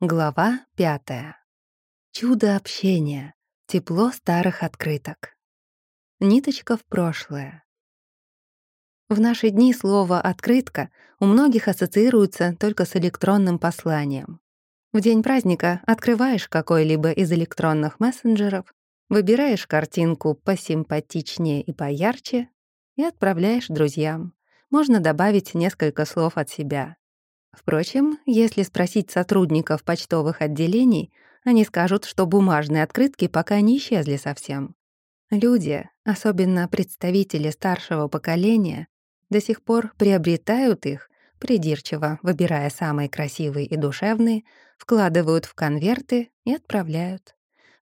Глава пятая. Чудо общения. Тепло старых открыток. Ниточка в прошлое. В наши дни слово «открытка» у многих ассоциируется только с электронным посланием. В день праздника открываешь какой-либо из электронных мессенджеров, выбираешь картинку посимпатичнее и поярче и отправляешь друзьям. Можно добавить несколько слов от себя. Впрочем, если спросить сотрудников почтовых отделений, они скажут, что бумажные открытки пока не исчезли совсем. Люди, особенно представители старшего поколения, до сих пор приобретают их, придирчиво выбирая самые красивые и душевные, вкладывают в конверты и отправляют.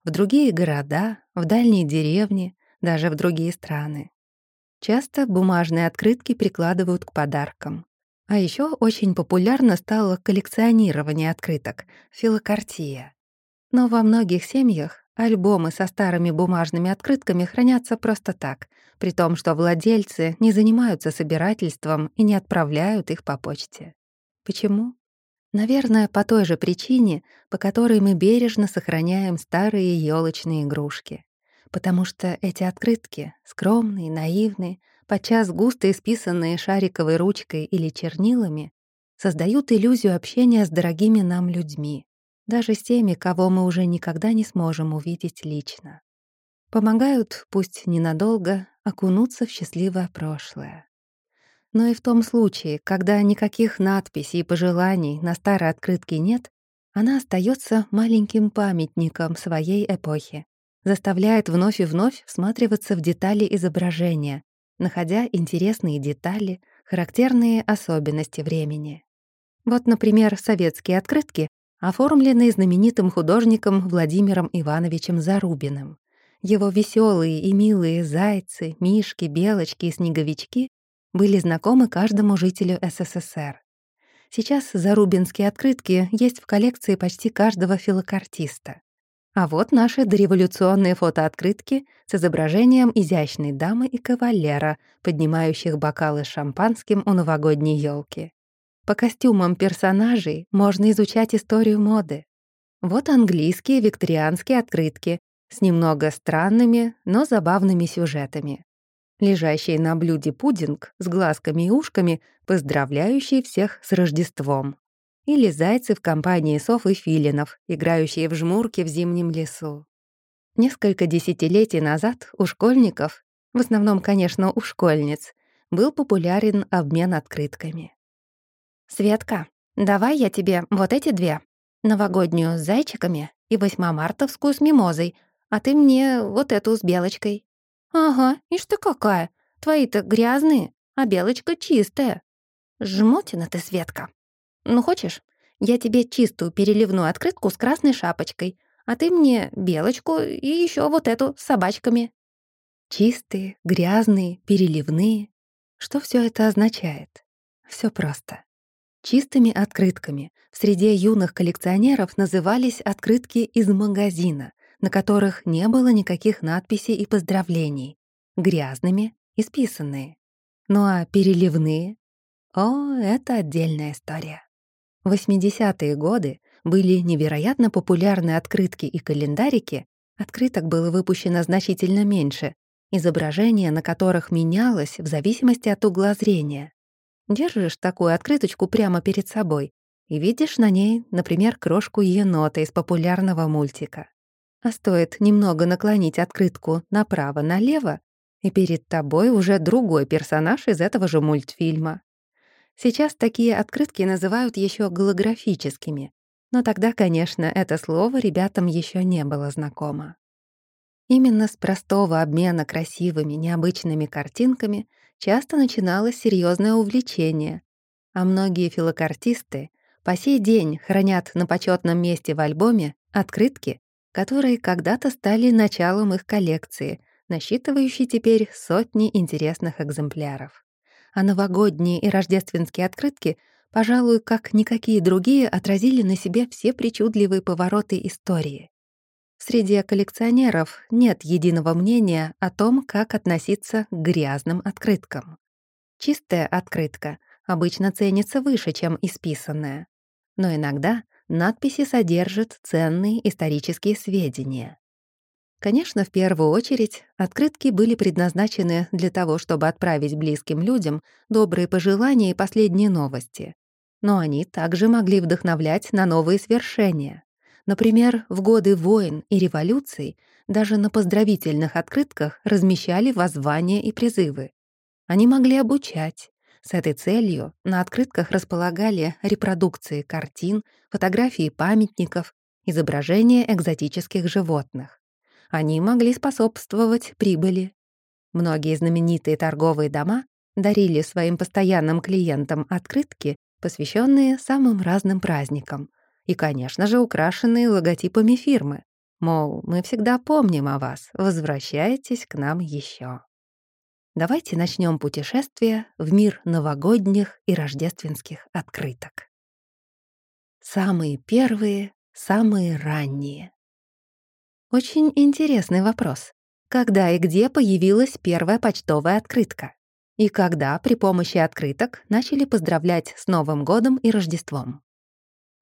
В другие города, в дальние деревни, даже в другие страны. Часто бумажные открытки прикладывают к подаркам. А еще очень популярно стало коллекционирование открыток — филокартия. Но во многих семьях альбомы со старыми бумажными открытками хранятся просто так, при том, что владельцы не занимаются собирательством и не отправляют их по почте. Почему? Наверное, по той же причине, по которой мы бережно сохраняем старые елочные игрушки. Потому что эти открытки, скромные, наивные, подчас густо исписанные шариковой ручкой или чернилами, создают иллюзию общения с дорогими нам людьми, даже с теми, кого мы уже никогда не сможем увидеть лично. Помогают, пусть ненадолго, окунуться в счастливое прошлое. Но и в том случае, когда никаких надписей и пожеланий на старой открытке нет, она остается маленьким памятником своей эпохи, заставляет вновь и вновь всматриваться в детали изображения, находя интересные детали, характерные особенности времени. Вот, например, советские открытки, оформленные знаменитым художником Владимиром Ивановичем Зарубиным. Его веселые и милые зайцы, мишки, белочки и снеговички были знакомы каждому жителю СССР. Сейчас зарубинские открытки есть в коллекции почти каждого филокартиста. А вот наши дореволюционные фотооткрытки с изображением изящной дамы и кавалера, поднимающих бокалы с шампанским у новогодней елки. По костюмам персонажей можно изучать историю моды. Вот английские викторианские открытки с немного странными, но забавными сюжетами. Лежащий на блюде пудинг с глазками и ушками, поздравляющий всех с Рождеством или зайцы в компании сов и филинов, играющие в жмурки в зимнем лесу. Несколько десятилетий назад у школьников, в основном, конечно, у школьниц, был популярен обмен открытками. «Светка, давай я тебе вот эти две. Новогоднюю с зайчиками и восьмомартовскую с мимозой, а ты мне вот эту с белочкой». «Ага, ишь ты какая. Твои-то грязные, а белочка чистая. Жмотина ты, Светка». Ну, хочешь, я тебе чистую переливную открытку с красной шапочкой, а ты мне белочку и еще вот эту с собачками». Чистые, грязные, переливные. Что все это означает? Все просто. Чистыми открытками в среде юных коллекционеров назывались открытки из магазина, на которых не было никаких надписей и поздравлений. Грязными — исписанные. Ну а переливные? О, это отдельная история. В 80-е годы были невероятно популярны открытки и календарики, открыток было выпущено значительно меньше, изображение на которых менялось в зависимости от угла зрения. Держишь такую открыточку прямо перед собой и видишь на ней, например, крошку енота из популярного мультика. А стоит немного наклонить открытку направо-налево, и перед тобой уже другой персонаж из этого же мультфильма. Сейчас такие открытки называют еще голографическими, но тогда, конечно, это слово ребятам еще не было знакомо. Именно с простого обмена красивыми, необычными картинками часто начиналось серьезное увлечение, а многие филокартисты по сей день хранят на почетном месте в альбоме открытки, которые когда-то стали началом их коллекции, насчитывающей теперь сотни интересных экземпляров а новогодние и рождественские открытки, пожалуй, как никакие другие, отразили на себе все причудливые повороты истории. Среди коллекционеров нет единого мнения о том, как относиться к грязным открыткам. Чистая открытка обычно ценится выше, чем исписанная. Но иногда надписи содержат ценные исторические сведения. Конечно, в первую очередь, открытки были предназначены для того, чтобы отправить близким людям добрые пожелания и последние новости. Но они также могли вдохновлять на новые свершения. Например, в годы войн и революций даже на поздравительных открытках размещали воззвания и призывы. Они могли обучать. С этой целью на открытках располагали репродукции картин, фотографии памятников, изображения экзотических животных. Они могли способствовать прибыли. Многие знаменитые торговые дома дарили своим постоянным клиентам открытки, посвященные самым разным праздникам, и, конечно же, украшенные логотипами фирмы. Мол, мы всегда помним о вас, возвращайтесь к нам еще. Давайте начнем путешествие в мир новогодних и рождественских открыток. Самые первые, самые ранние. Очень интересный вопрос. Когда и где появилась первая почтовая открытка? И когда при помощи открыток начали поздравлять с Новым годом и Рождеством?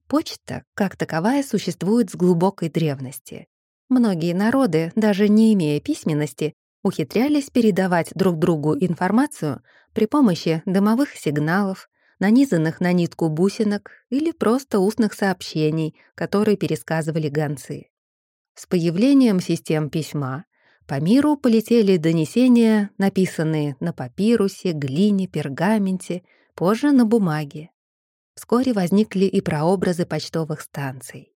Почта, как таковая, существует с глубокой древности. Многие народы, даже не имея письменности, ухитрялись передавать друг другу информацию при помощи дымовых сигналов, нанизанных на нитку бусинок или просто устных сообщений, которые пересказывали гонцы. С появлением систем письма по миру полетели донесения, написанные на папирусе, глине, пергаменте, позже на бумаге. Вскоре возникли и прообразы почтовых станций.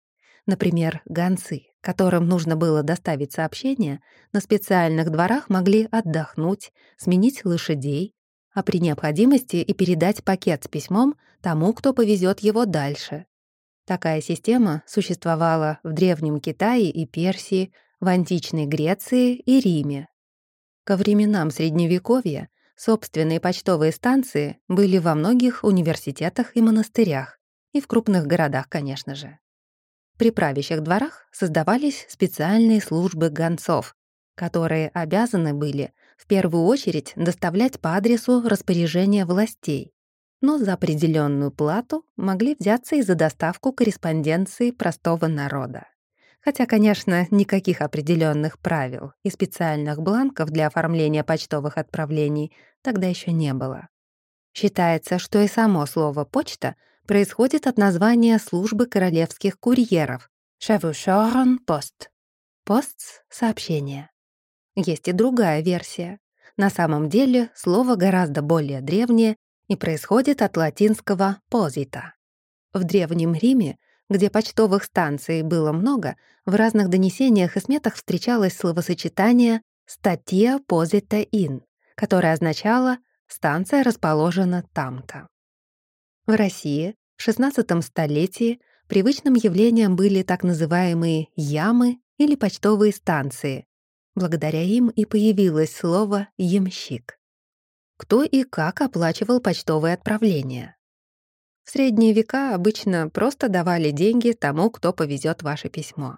Например, гонцы, которым нужно было доставить сообщение, на специальных дворах могли отдохнуть, сменить лошадей, а при необходимости и передать пакет с письмом тому, кто повезет его дальше. Такая система существовала в Древнем Китае и Персии, в античной Греции и Риме. Ко временам Средневековья собственные почтовые станции были во многих университетах и монастырях, и в крупных городах, конечно же. При правящих дворах создавались специальные службы гонцов, которые обязаны были в первую очередь доставлять по адресу распоряжения властей, но за определенную плату могли взяться и за доставку корреспонденции простого народа. Хотя, конечно, никаких определенных правил и специальных бланков для оформления почтовых отправлений тогда еще не было. Считается, что и само слово «почта» происходит от названия службы королевских курьеров «Шевушорен пост» — «пост» — сообщение. Есть и другая версия. На самом деле слово гораздо более древнее и происходит от латинского «posita». В Древнем Риме, где почтовых станций было много, в разных донесениях и сметах встречалось словосочетание «статья posita in», которое означало «станция расположена там-то». В России в XVI столетии привычным явлением были так называемые «ямы» или почтовые станции. Благодаря им и появилось слово «ямщик». Кто и как оплачивал почтовые отправления? В средние века обычно просто давали деньги тому, кто повезет ваше письмо.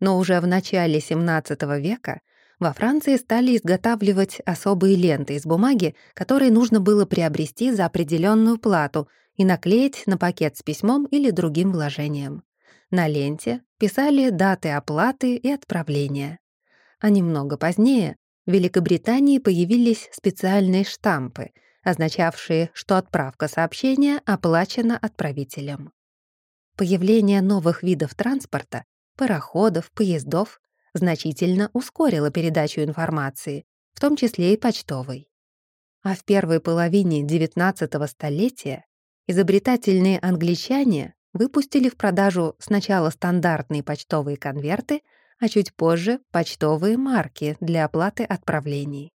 Но уже в начале XVII века во Франции стали изготавливать особые ленты из бумаги, которые нужно было приобрести за определенную плату — и наклеить на пакет с письмом или другим вложением. На ленте писали даты оплаты и отправления. А немного позднее в Великобритании появились специальные штампы, означавшие, что отправка сообщения оплачена отправителем. Появление новых видов транспорта, пароходов, поездов, значительно ускорило передачу информации, в том числе и почтовой. А в первой половине XIX столетия изобретательные англичане выпустили в продажу сначала стандартные почтовые конверты, а чуть позже — почтовые марки для оплаты отправлений.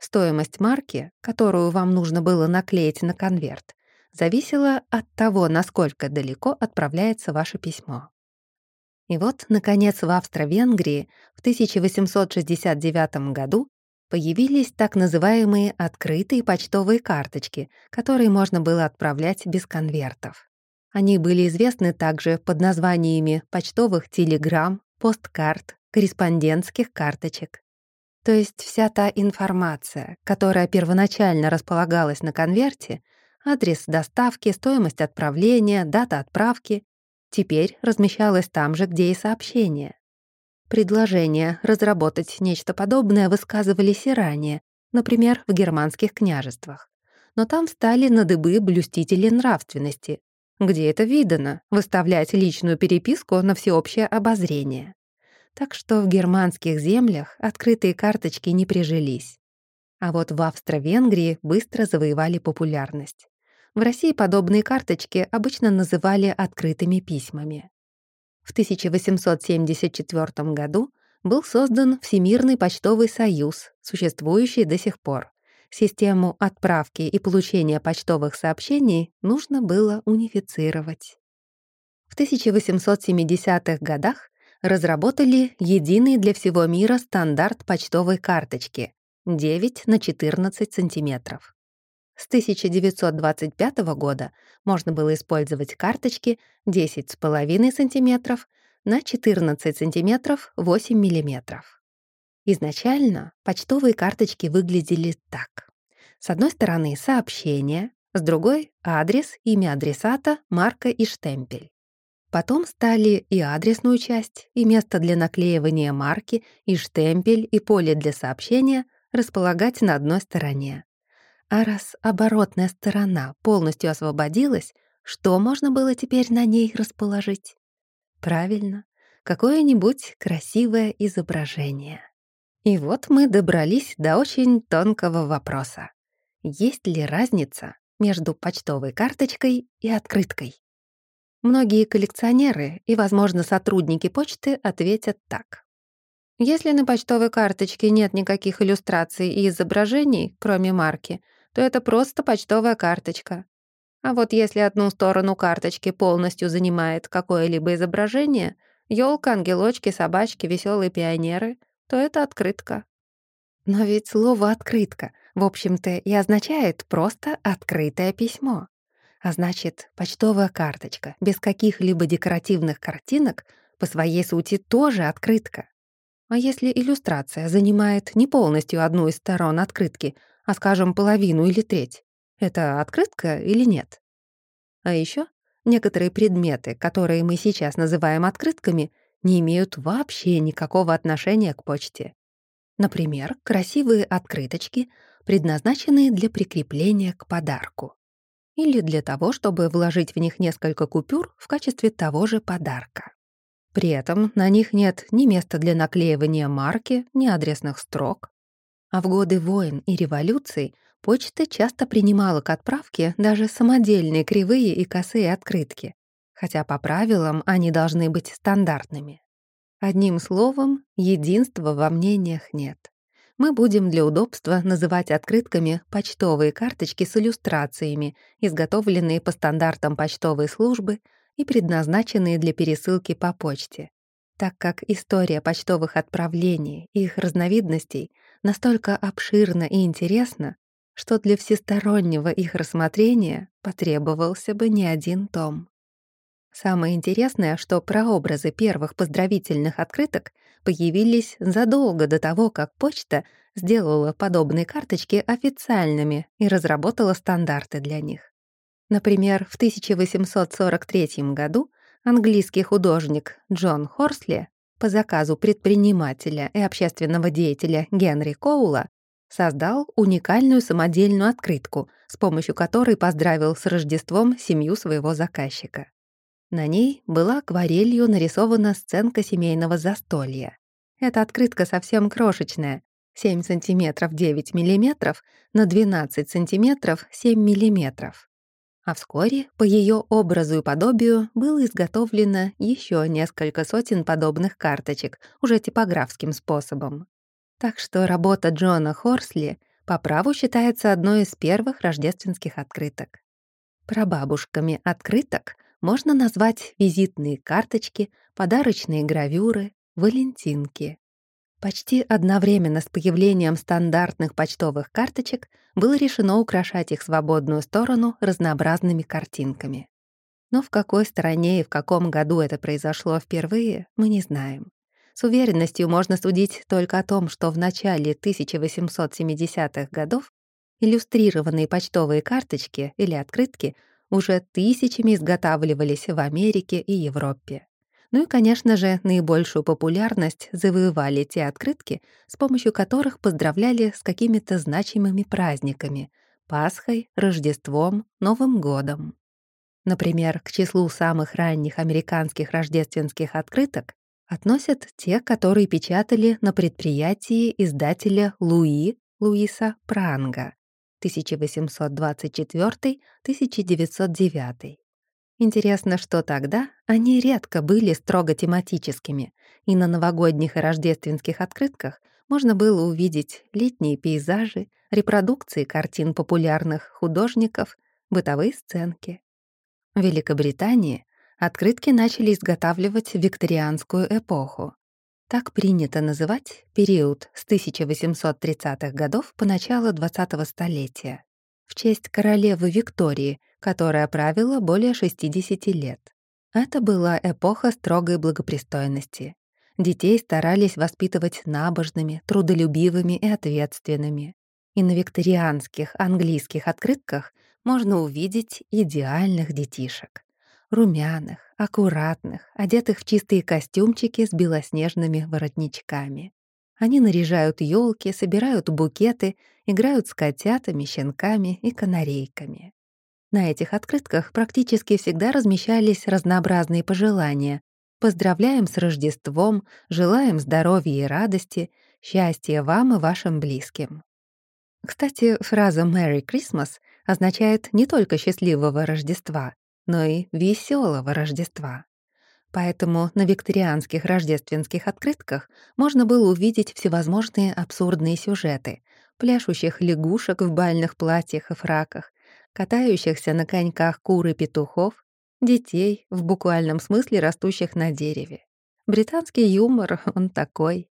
Стоимость марки, которую вам нужно было наклеить на конверт, зависела от того, насколько далеко отправляется ваше письмо. И вот, наконец, в Австро-Венгрии в 1869 году появились так называемые открытые почтовые карточки, которые можно было отправлять без конвертов. Они были известны также под названиями почтовых телеграмм, посткарт, корреспондентских карточек. То есть вся та информация, которая первоначально располагалась на конверте, адрес доставки, стоимость отправления, дата отправки, теперь размещалось там же, где и сообщение. Предложения разработать нечто подобное высказывались и ранее, например, в германских княжествах. Но там встали на дыбы блюстители нравственности. Где это видано, выставлять личную переписку на всеобщее обозрение. Так что в германских землях открытые карточки не прижились. А вот в Австро-Венгрии быстро завоевали популярность. В России подобные карточки обычно называли открытыми письмами. В 1874 году был создан Всемирный почтовый союз, существующий до сих пор. Систему отправки и получения почтовых сообщений нужно было унифицировать. В 1870-х годах разработали единый для всего мира стандарт почтовой карточки 9 на 14 сантиметров. С 1925 года можно было использовать карточки 10,5 см на 14 см 8 мм. Изначально почтовые карточки выглядели так. С одной стороны сообщение, с другой — адрес, имя адресата, марка и штемпель. Потом стали и адресную часть, и место для наклеивания марки, и штемпель, и поле для сообщения располагать на одной стороне. А раз оборотная сторона полностью освободилась, что можно было теперь на ней расположить? Правильно, какое-нибудь красивое изображение. И вот мы добрались до очень тонкого вопроса. Есть ли разница между почтовой карточкой и открыткой? Многие коллекционеры и, возможно, сотрудники почты ответят так. Если на почтовой карточке нет никаких иллюстраций и изображений, кроме марки, то это просто почтовая карточка. А вот если одну сторону карточки полностью занимает какое-либо изображение, елка, ангелочки, собачки, веселые пионеры, то это открытка. Но ведь слово «открытка» в общем-то и означает просто «открытое письмо». А значит, почтовая карточка без каких-либо декоративных картинок по своей сути тоже открытка. А если иллюстрация занимает не полностью одну из сторон открытки, а, скажем, половину или треть, это открытка или нет? А еще некоторые предметы, которые мы сейчас называем открытками, не имеют вообще никакого отношения к почте. Например, красивые открыточки, предназначенные для прикрепления к подарку. Или для того, чтобы вложить в них несколько купюр в качестве того же подарка. При этом на них нет ни места для наклеивания марки, ни адресных строк. А в годы войн и революций почта часто принимала к отправке даже самодельные кривые и косые открытки, хотя по правилам они должны быть стандартными. Одним словом, единства во мнениях нет. Мы будем для удобства называть открытками почтовые карточки с иллюстрациями, изготовленные по стандартам почтовой службы и предназначенные для пересылки по почте, так как история почтовых отправлений и их разновидностей настолько обширна и интересна, что для всестороннего их рассмотрения потребовался бы не один том. Самое интересное, что прообразы первых поздравительных открыток появились задолго до того, как почта сделала подобные карточки официальными и разработала стандарты для них. Например, в 1843 году английский художник Джон Хорсли по заказу предпринимателя и общественного деятеля Генри Коула создал уникальную самодельную открытку, с помощью которой поздравил с Рождеством семью своего заказчика. На ней была акварелью нарисована сценка семейного застолья. Эта открытка совсем крошечная, 7 сантиметров 9 миллиметров на 12 сантиметров 7 миллиметров. А вскоре по ее образу и подобию было изготовлено еще несколько сотен подобных карточек, уже типографским способом. Так что работа Джона Хорсли по праву считается одной из первых рождественских открыток. Прабабушками открыток можно назвать визитные карточки, подарочные гравюры, валентинки. Почти одновременно с появлением стандартных почтовых карточек было решено украшать их свободную сторону разнообразными картинками. Но в какой стране и в каком году это произошло впервые, мы не знаем. С уверенностью можно судить только о том, что в начале 1870-х годов иллюстрированные почтовые карточки или открытки уже тысячами изготавливались в Америке и Европе. Ну и, конечно же, наибольшую популярность завоевали те открытки, с помощью которых поздравляли с какими-то значимыми праздниками — Пасхой, Рождеством, Новым годом. Например, к числу самых ранних американских рождественских открыток относят те, которые печатали на предприятии издателя Луи Луиса Пранга 1824-1909. Интересно, что тогда они редко были строго тематическими, и на новогодних и рождественских открытках можно было увидеть летние пейзажи, репродукции картин популярных художников, бытовые сценки. В Великобритании открытки начали изготавливать в викторианскую эпоху. Так принято называть период с 1830-х годов по начало 20-го столетия в честь королевы Виктории, которая правила более 60 лет. Это была эпоха строгой благопристойности. Детей старались воспитывать набожными, трудолюбивыми и ответственными. И на викторианских английских открытках можно увидеть идеальных детишек. Румяных, аккуратных, одетых в чистые костюмчики с белоснежными воротничками. Они наряжают елки, собирают букеты, играют с котятами, щенками и канарейками. На этих открытках практически всегда размещались разнообразные пожелания. Поздравляем с Рождеством, желаем здоровья и радости, счастья вам и вашим близким. Кстати, фраза «Merry Christmas» означает не только счастливого Рождества, но и веселого Рождества. Поэтому на викторианских рождественских открытках можно было увидеть всевозможные абсурдные сюжеты, пляшущих лягушек в бальных платьях и фраках, катающихся на коньках кур и петухов, детей, в буквальном смысле растущих на дереве. Британский юмор, он такой.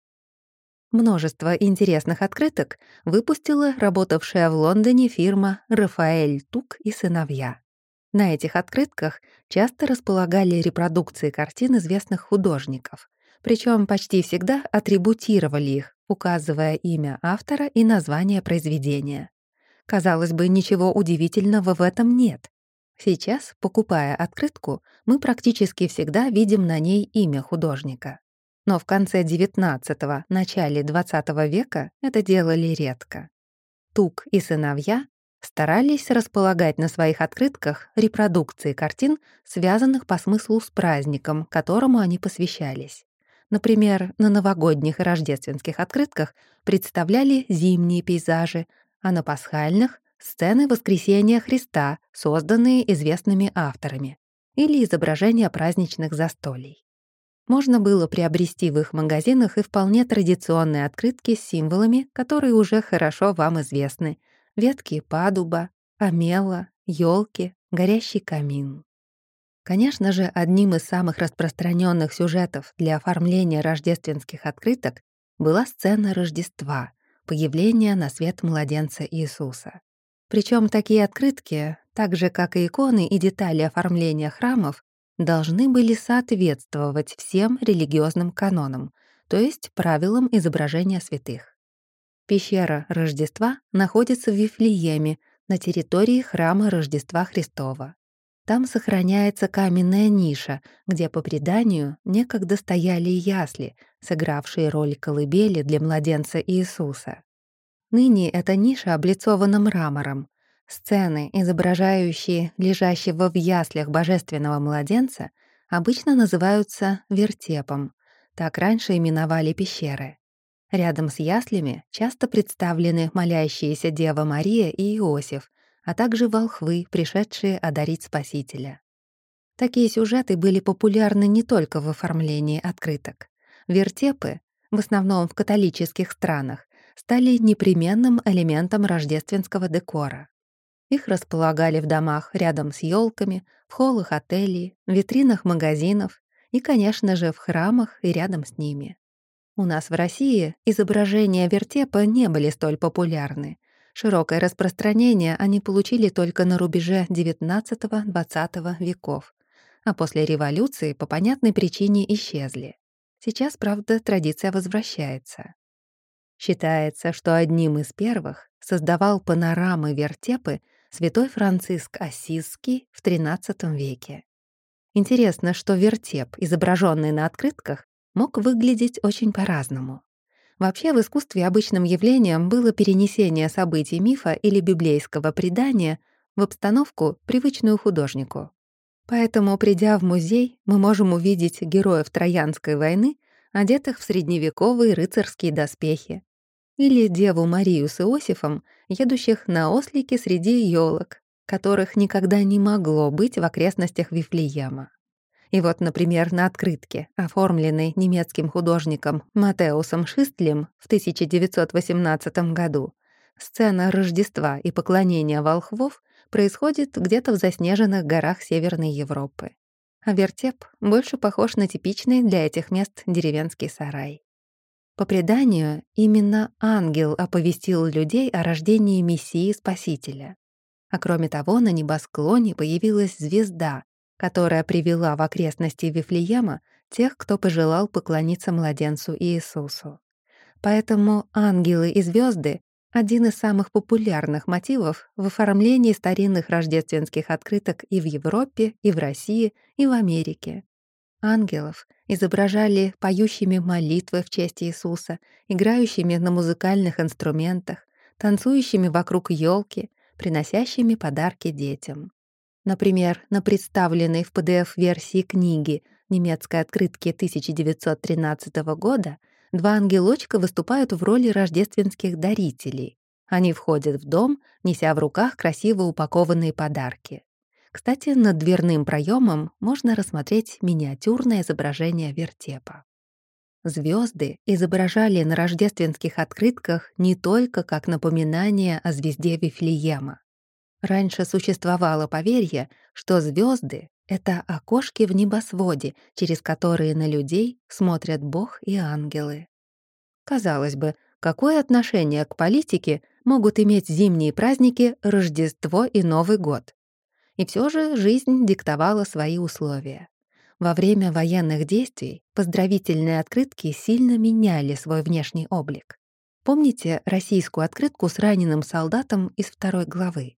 Множество интересных открыток выпустила работавшая в Лондоне фирма «Рафаэль Тук и сыновья». На этих открытках часто располагали репродукции картин известных художников, причем почти всегда атрибутировали их, указывая имя автора и название произведения. Казалось бы, ничего удивительного в этом нет. Сейчас, покупая открытку, мы практически всегда видим на ней имя художника. Но в конце XIX — начале XX века это делали редко. Тук и сыновья старались располагать на своих открытках репродукции картин, связанных по смыслу с праздником, которому они посвящались. Например, на новогодних и рождественских открытках представляли зимние пейзажи, а на пасхальных — сцены Воскресения Христа, созданные известными авторами, или изображения праздничных застолий. Можно было приобрести в их магазинах и вполне традиционные открытки с символами, которые уже хорошо вам известны — ветки падуба, амела, елки, горящий камин. Конечно же, одним из самых распространенных сюжетов для оформления рождественских открыток была сцена Рождества, появление на свет младенца Иисуса. Причем такие открытки, так же как и иконы и детали оформления храмов, должны были соответствовать всем религиозным канонам, то есть правилам изображения святых. Пещера Рождества находится в Вифлееме, на территории храма Рождества Христова. Там сохраняется каменная ниша, где, по преданию, некогда стояли ясли, сыгравшие роль колыбели для младенца Иисуса. Ныне эта ниша облицована мрамором. Сцены, изображающие лежащего в яслях божественного младенца, обычно называются вертепом. Так раньше именовали пещеры. Рядом с яслями часто представлены молящиеся Дева Мария и Иосиф, а также волхвы, пришедшие одарить Спасителя. Такие сюжеты были популярны не только в оформлении открыток. Вертепы, в основном в католических странах, стали непременным элементом рождественского декора. Их располагали в домах рядом с елками, в холлах отелей, витринах магазинов и, конечно же, в храмах и рядом с ними. У нас в России изображения вертепа не были столь популярны. Широкое распространение они получили только на рубеже XIX-XX веков, а после революции по понятной причине исчезли. Сейчас, правда, традиция возвращается. Считается, что одним из первых создавал панорамы вертепы святой Франциск Ассизский в XIII веке. Интересно, что вертеп, изображенный на открытках, мог выглядеть очень по-разному. Вообще в искусстве обычным явлением было перенесение событий мифа или библейского предания в обстановку, привычную художнику. Поэтому, придя в музей, мы можем увидеть героев Троянской войны, одетых в средневековые рыцарские доспехи, или Деву Марию с Иосифом, едущих на ослике среди елок, которых никогда не могло быть в окрестностях Вифлеема. И вот, например, на открытке, оформленной немецким художником Матеусом Шистлем в 1918 году, сцена Рождества и поклонения волхвов происходит где-то в заснеженных горах Северной Европы. А вертеп больше похож на типичный для этих мест деревенский сарай. По преданию, именно ангел оповестил людей о рождении Мессии Спасителя. А кроме того, на небосклоне появилась звезда, которая привела в окрестности Вифлеема тех, кто пожелал поклониться младенцу Иисусу. Поэтому ангелы и звезды — один из самых популярных мотивов в оформлении старинных рождественских открыток и в Европе, и в России, и в Америке. Ангелов изображали поющими молитвы в честь Иисуса, играющими на музыкальных инструментах, танцующими вокруг елки, приносящими подарки детям. Например, на представленной в PDF-версии книги немецкой открытки 1913 года два ангелочка выступают в роли рождественских дарителей. Они входят в дом, неся в руках красиво упакованные подарки. Кстати, над дверным проемом можно рассмотреть миниатюрное изображение вертепа. Звезды изображали на рождественских открытках не только как напоминание о звезде Вифлеема. Раньше существовало поверье, что звезды — это окошки в небосводе, через которые на людей смотрят Бог и ангелы. Казалось бы, какое отношение к политике могут иметь зимние праздники Рождество и Новый год? И все же жизнь диктовала свои условия. Во время военных действий поздравительные открытки сильно меняли свой внешний облик. Помните российскую открытку с раненым солдатом из второй главы?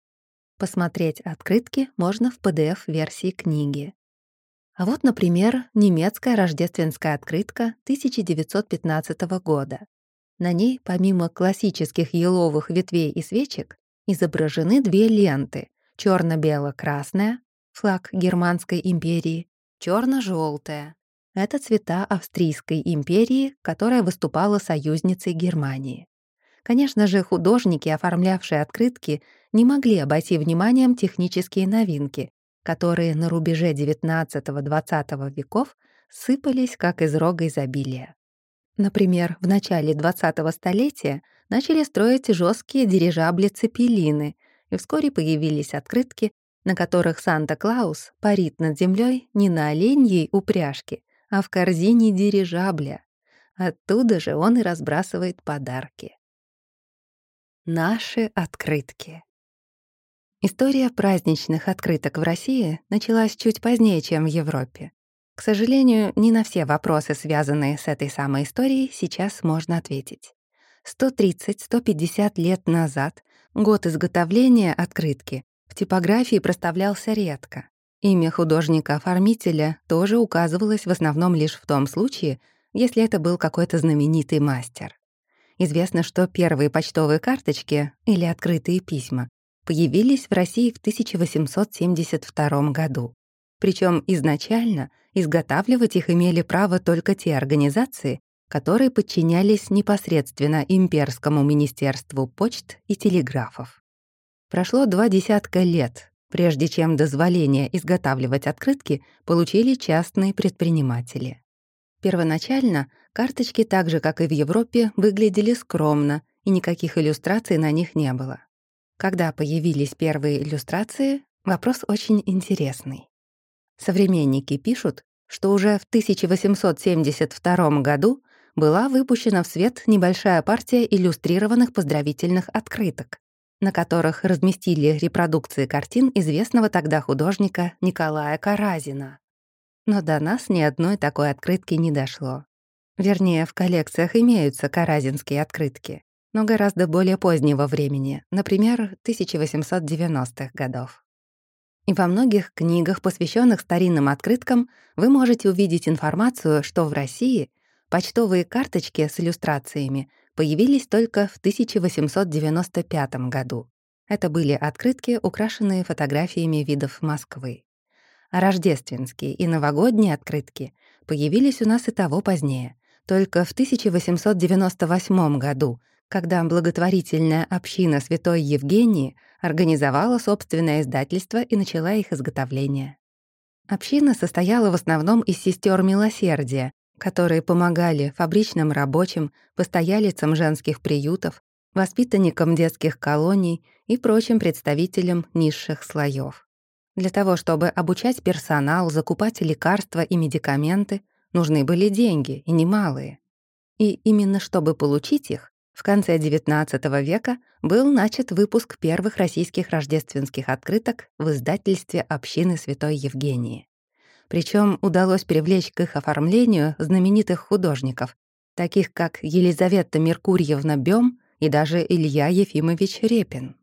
Посмотреть открытки можно в PDF-версии книги. А вот, например, немецкая рождественская открытка 1915 года. На ней, помимо классических еловых ветвей и свечек, изображены две ленты черно-бело-красная — флаг Германской империи, черно-желтая — это цвета Австрийской империи, которая выступала союзницей Германии. Конечно же, художники, оформлявшие открытки, не могли обойти вниманием технические новинки, которые на рубеже XIX-XX веков сыпались как из рога изобилия. Например, в начале 20-го столетия начали строить жесткие дирижабли-цепелины, и вскоре появились открытки, на которых Санта-Клаус парит над землей не на оленьей упряжке, а в корзине дирижабля. Оттуда же он и разбрасывает подарки. Наши открытки. История праздничных открыток в России началась чуть позднее, чем в Европе. К сожалению, не на все вопросы, связанные с этой самой историей, сейчас можно ответить. 130-150 лет назад Год изготовления открытки в типографии проставлялся редко. Имя художника-оформителя тоже указывалось в основном лишь в том случае, если это был какой-то знаменитый мастер. Известно, что первые почтовые карточки или открытые письма появились в России в 1872 году. Причем изначально изготавливать их имели право только те организации, которые подчинялись непосредственно Имперскому министерству почт и телеграфов. Прошло два десятка лет, прежде чем дозволение изготавливать открытки получили частные предприниматели. Первоначально карточки, так же как и в Европе, выглядели скромно, и никаких иллюстраций на них не было. Когда появились первые иллюстрации, вопрос очень интересный. Современники пишут, что уже в 1872 году была выпущена в свет небольшая партия иллюстрированных поздравительных открыток, на которых разместили репродукции картин известного тогда художника Николая Каразина. Но до нас ни одной такой открытки не дошло. Вернее, в коллекциях имеются каразинские открытки, но гораздо более позднего времени, например, 1890-х годов. И во многих книгах, посвященных старинным открыткам, вы можете увидеть информацию, что в России почтовые карточки с иллюстрациями появились только в 1895 году. Это были открытки, украшенные фотографиями видов Москвы. А рождественские и новогодние открытки появились у нас и того позднее, только в 1898 году, когда благотворительная община Святой Евгении организовала собственное издательство и начала их изготовление. Община состояла в основном из сестер милосердия, которые помогали фабричным рабочим, постоялицам женских приютов, воспитанникам детских колоний и прочим представителям низших слоев. Для того, чтобы обучать персонал, закупать лекарства и медикаменты, нужны были деньги, и немалые. И именно чтобы получить их, в конце XIX века был начат выпуск первых российских рождественских открыток в издательстве общины Святой Евгении. Причем удалось привлечь к их оформлению знаменитых художников, таких как Елизавета Меркурьевна Бём и даже Илья Ефимович Репин.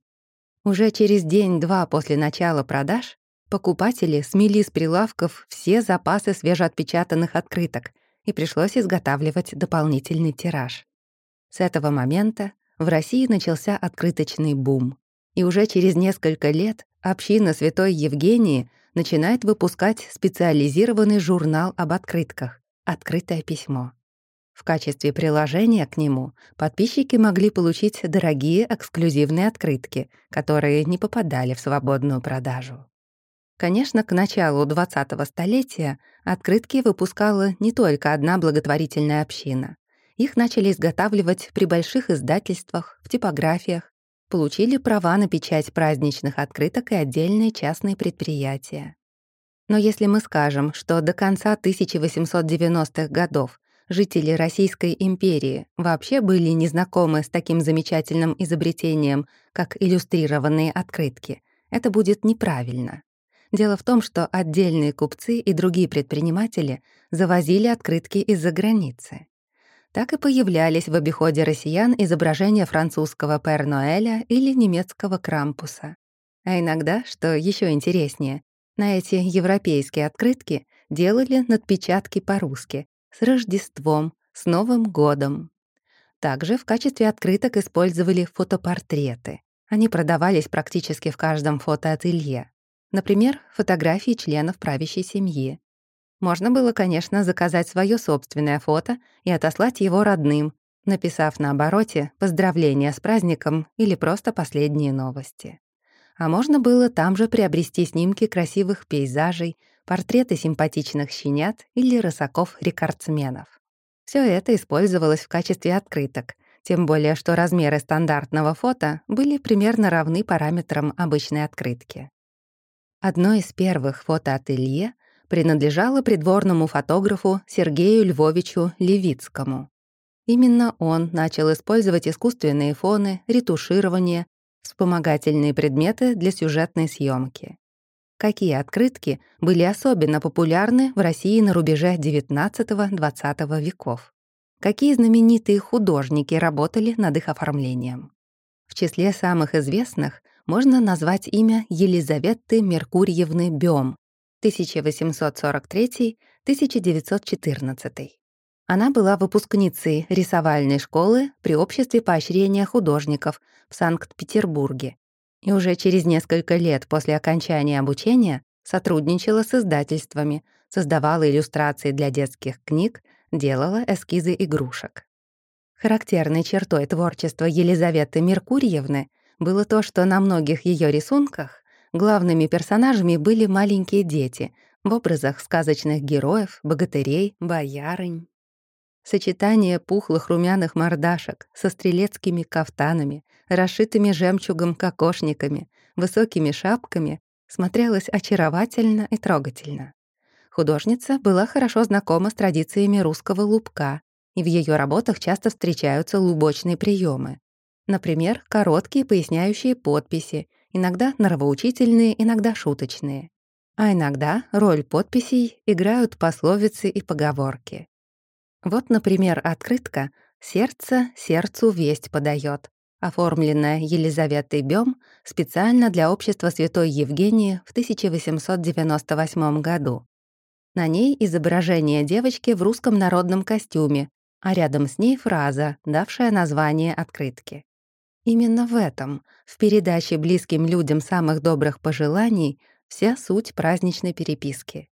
Уже через день-два после начала продаж покупатели смели с прилавков все запасы свежеотпечатанных открыток, и пришлось изготавливать дополнительный тираж. С этого момента в России начался открыточный бум, и уже через несколько лет община Святой Евгении начинает выпускать специализированный журнал об открытках «Открытое письмо». В качестве приложения к нему подписчики могли получить дорогие эксклюзивные открытки, которые не попадали в свободную продажу. Конечно, к началу 20-го столетия открытки выпускала не только одна благотворительная община. Их начали изготавливать при больших издательствах, в типографиях, получили права на печать праздничных открыток и отдельные частные предприятия. Но если мы скажем, что до конца 1890-х годов жители Российской империи вообще были незнакомы с таким замечательным изобретением, как иллюстрированные открытки, это будет неправильно. Дело в том, что отдельные купцы и другие предприниматели завозили открытки из-за границы. Так и появлялись в обиходе россиян изображения французского Пэр Ноэля или немецкого Крампуса. А иногда, что еще интереснее, на эти европейские открытки делали надпечатки по-русски, с Рождеством, с Новым годом. Также в качестве открыток использовали фотопортреты. Они продавались практически в каждом фотоателье. Например, фотографии членов правящей семьи. Можно было, конечно, заказать свое собственное фото и отослать его родным, написав на обороте «Поздравления с праздником» или просто «Последние новости». А можно было там же приобрести снимки красивых пейзажей, портреты симпатичных щенят или рысаков-рекордсменов. Все это использовалось в качестве открыток, тем более что размеры стандартного фото были примерно равны параметрам обычной открытки. Одно из первых фотоателье принадлежало придворному фотографу Сергею Львовичу Левицкому. Именно он начал использовать искусственные фоны, ретуширование, вспомогательные предметы для сюжетной съемки какие открытки были особенно популярны в России на рубеже XIX-XX веков, какие знаменитые художники работали над их оформлением. В числе самых известных можно назвать имя Елизаветы Меркурьевны Бём 1843-1914. Она была выпускницей рисовальной школы при Обществе поощрения художников в Санкт-Петербурге и уже через несколько лет после окончания обучения сотрудничала с издательствами, создавала иллюстрации для детских книг, делала эскизы игрушек. Характерной чертой творчества Елизаветы Меркурьевны было то, что на многих ее рисунках главными персонажами были маленькие дети в образах сказочных героев, богатырей, боярынь. Сочетание пухлых румяных мордашек со стрелецкими кафтанами, расшитыми жемчугом кокошниками, высокими шапками смотрелось очаровательно и трогательно. Художница была хорошо знакома с традициями русского лубка, и в ее работах часто встречаются лубочные приемы. Например, короткие поясняющие подписи, иногда нравоучительные, иногда шуточные. А иногда роль подписей играют пословицы и поговорки. Вот, например, открытка «Сердце сердцу весть подает», оформленная Елизаветой Бём специально для общества Святой Евгении в 1898 году. На ней изображение девочки в русском народном костюме, а рядом с ней фраза, давшая название открытки. Именно в этом, в передаче близким людям самых добрых пожеланий, вся суть праздничной переписки.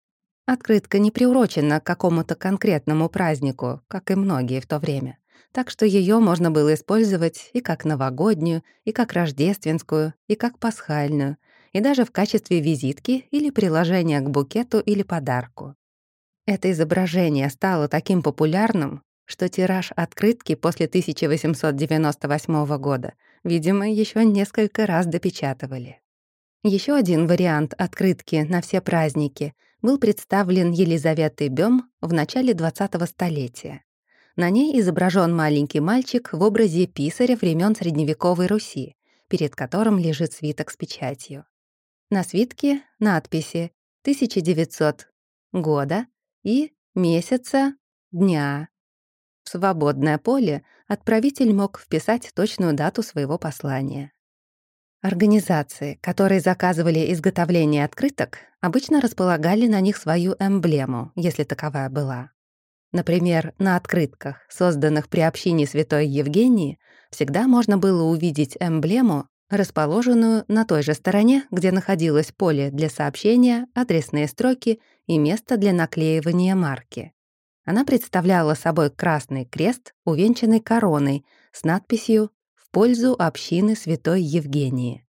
Открытка не приурочена к какому-то конкретному празднику, как и многие в то время. Так что ее можно было использовать и как новогоднюю, и как рождественскую, и как пасхальную, и даже в качестве визитки или приложения к букету или подарку. Это изображение стало таким популярным, что тираж открытки после 1898 года, видимо, еще несколько раз допечатывали. Еще один вариант открытки на все праздники был представлен Елизаветой Бём в начале 20-го столетия. На ней изображен маленький мальчик в образе писаря времен средневековой Руси, перед которым лежит свиток с печатью. На свитке надписи 1900 года и месяца, дня. В свободное поле отправитель мог вписать точную дату своего послания. Организации, которые заказывали изготовление открыток, обычно располагали на них свою эмблему, если таковая была. Например, на открытках, созданных при общине Святой Евгении, всегда можно было увидеть эмблему, расположенную на той же стороне, где находилось поле для сообщения, адресные строки и место для наклеивания марки. Она представляла собой красный крест, увенчанный короной, с надписью пользу общины Святой Евгении.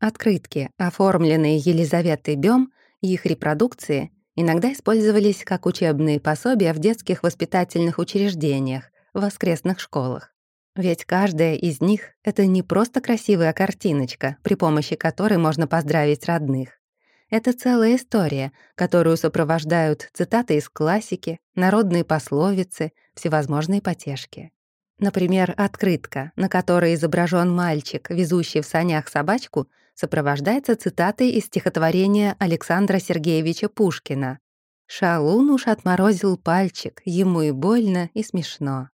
Открытки, оформленные Елизаветой Бём, и их репродукции иногда использовались как учебные пособия в детских воспитательных учреждениях, в воскресных школах. Ведь каждая из них — это не просто красивая картиночка, при помощи которой можно поздравить родных. Это целая история, которую сопровождают цитаты из классики, народные пословицы, всевозможные потешки. Например, открытка, на которой изображен мальчик, везущий в санях собачку, сопровождается цитатой из стихотворения Александра Сергеевича Пушкина «Шалун уж отморозил пальчик, ему и больно, и смешно».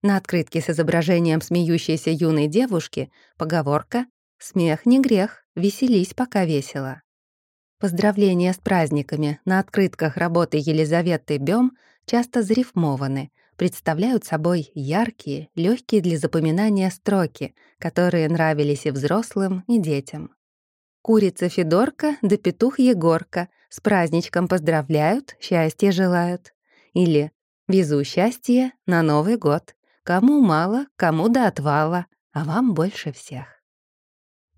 На открытке с изображением смеющейся юной девушки поговорка «Смех не грех, веселись, пока весело». Поздравления с праздниками на открытках работы Елизаветы Бём часто зарифмованы, представляют собой яркие, легкие для запоминания строки, которые нравились и взрослым, и детям. Курица Федорка да петух Егорка с праздничком поздравляют, счастья желают. Или «Везу счастье на Новый год. Кому мало, кому до отвала, а вам больше всех».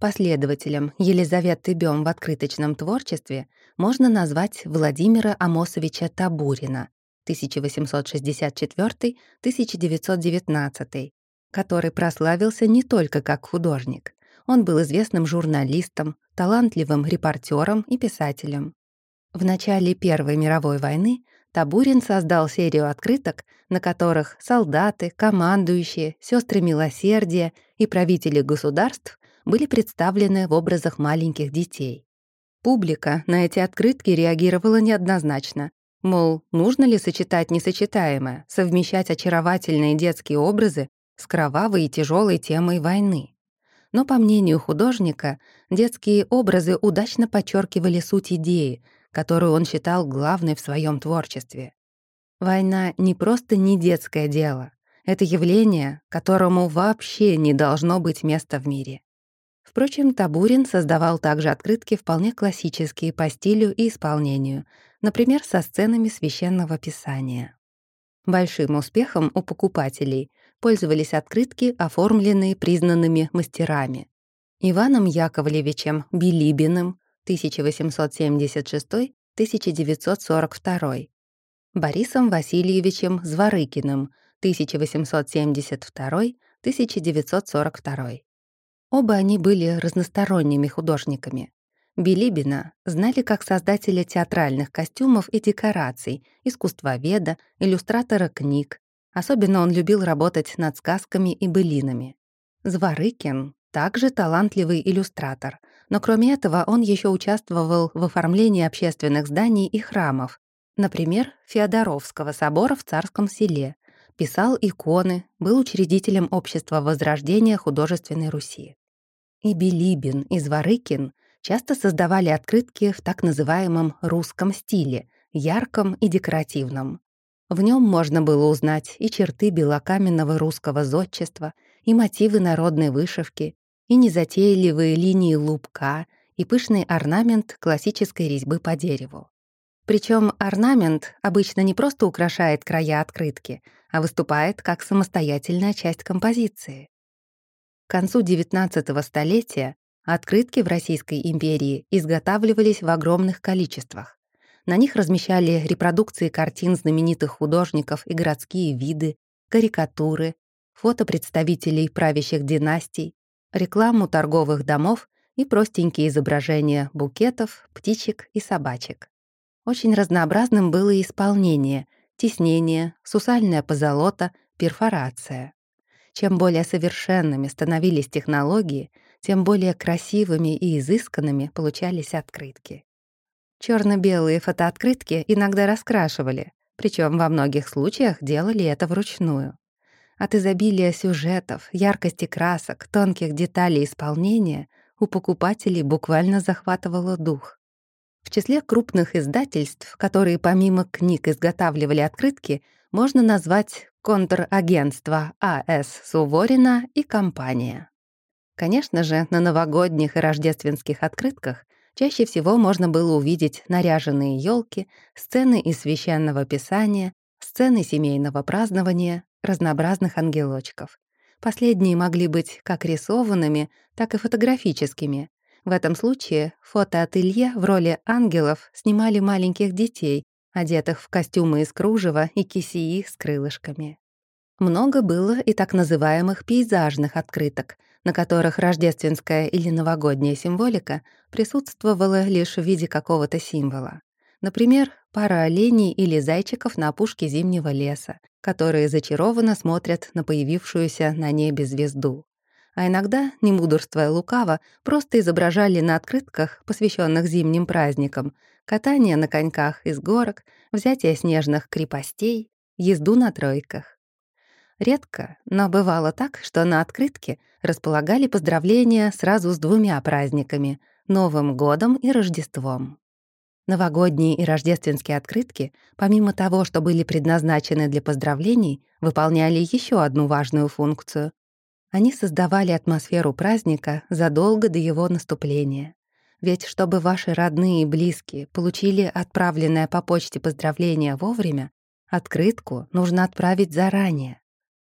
Последователем Елизаветы Бём в открыточном творчестве можно назвать Владимира Амосовича Табурина, 1864-1919, который прославился не только как художник. Он был известным журналистом, талантливым репортером и писателем. В начале Первой мировой войны Табурин создал серию открыток, на которых солдаты, командующие, сестры милосердия и правители государств были представлены в образах маленьких детей. Публика на эти открытки реагировала неоднозначно, Мол, нужно ли сочетать несочетаемое, совмещать очаровательные детские образы с кровавой и тяжелой темой войны? Но, по мнению художника, детские образы удачно подчеркивали суть идеи, которую он считал главной в своем творчестве. Война не просто не детское дело, это явление, которому вообще не должно быть места в мире. Впрочем, Табурин создавал также открытки вполне классические по стилю и исполнению, например, со сценами священного писания. Большим успехом у покупателей пользовались открытки, оформленные признанными мастерами. Иваном Яковлевичем Билибиным 1876-1942, Борисом Васильевичем Зворыкиным 1872-1942. Оба они были разносторонними художниками. Билибина знали как создателя театральных костюмов и декораций, искусствоведа, иллюстратора книг. Особенно он любил работать над сказками и былинами. Зворыкин — также талантливый иллюстратор, но кроме этого он еще участвовал в оформлении общественных зданий и храмов, например, Феодоровского собора в Царском селе, писал иконы, был учредителем Общества Возрождения художественной Руси. И Билибин, и Зворыкин часто создавали открытки в так называемом русском стиле, ярком и декоративном. В нем можно было узнать и черты белокаменного русского зодчества, и мотивы народной вышивки, и незатейливые линии лубка, и пышный орнамент классической резьбы по дереву. Причем орнамент обычно не просто украшает края открытки, а выступает как самостоятельная часть композиции. К концу XIX столетия открытки в Российской империи изготавливались в огромных количествах. На них размещали репродукции картин знаменитых художников и городские виды, карикатуры, фото представителей правящих династий, рекламу торговых домов и простенькие изображения букетов, птичек и собачек. Очень разнообразным было исполнение — тиснение, сусальная позолота, перфорация. Чем более совершенными становились технологии, тем более красивыми и изысканными получались открытки. черно белые фотооткрытки иногда раскрашивали, причем во многих случаях делали это вручную. От изобилия сюжетов, яркости красок, тонких деталей исполнения у покупателей буквально захватывало дух. В числе крупных издательств, которые помимо книг изготавливали открытки, можно назвать контрагентство А.С. Суворина и компания. Конечно же, на новогодних и рождественских открытках чаще всего можно было увидеть наряженные елки, сцены из священного писания, сцены семейного празднования, разнообразных ангелочков. Последние могли быть как рисованными, так и фотографическими, в этом случае фотоателье в роли ангелов снимали маленьких детей, одетых в костюмы из кружева и кисии с крылышками. Много было и так называемых пейзажных открыток, на которых рождественская или новогодняя символика присутствовала лишь в виде какого-то символа. Например, пара оленей или зайчиков на опушке зимнего леса, которые зачарованно смотрят на появившуюся на небе звезду а иногда, не мудрствуя лукаво, просто изображали на открытках, посвященных зимним праздникам, катание на коньках из горок, взятие снежных крепостей, езду на тройках. Редко, но бывало так, что на открытке располагали поздравления сразу с двумя праздниками — Новым годом и Рождеством. Новогодние и рождественские открытки, помимо того, что были предназначены для поздравлений, выполняли еще одну важную функцию они создавали атмосферу праздника задолго до его наступления. Ведь чтобы ваши родные и близкие получили отправленное по почте поздравление вовремя, открытку нужно отправить заранее.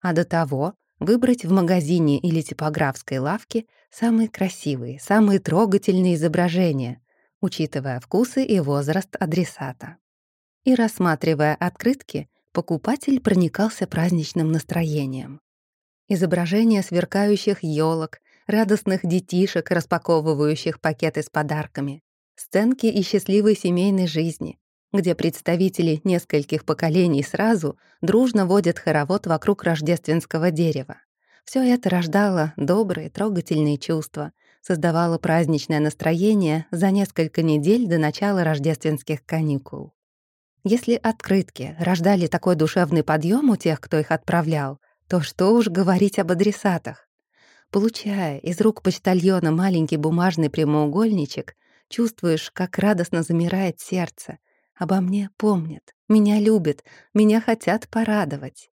А до того выбрать в магазине или типографской лавке самые красивые, самые трогательные изображения, учитывая вкусы и возраст адресата. И рассматривая открытки, покупатель проникался праздничным настроением изображения сверкающих елок, радостных детишек, распаковывающих пакеты с подарками, сценки из счастливой семейной жизни, где представители нескольких поколений сразу дружно водят хоровод вокруг рождественского дерева. Все это рождало добрые, трогательные чувства, создавало праздничное настроение за несколько недель до начала рождественских каникул. Если открытки рождали такой душевный подъем у тех, кто их отправлял, то что уж говорить об адресатах. Получая из рук почтальона маленький бумажный прямоугольничек, чувствуешь, как радостно замирает сердце. Обо мне помнят, меня любят, меня хотят порадовать.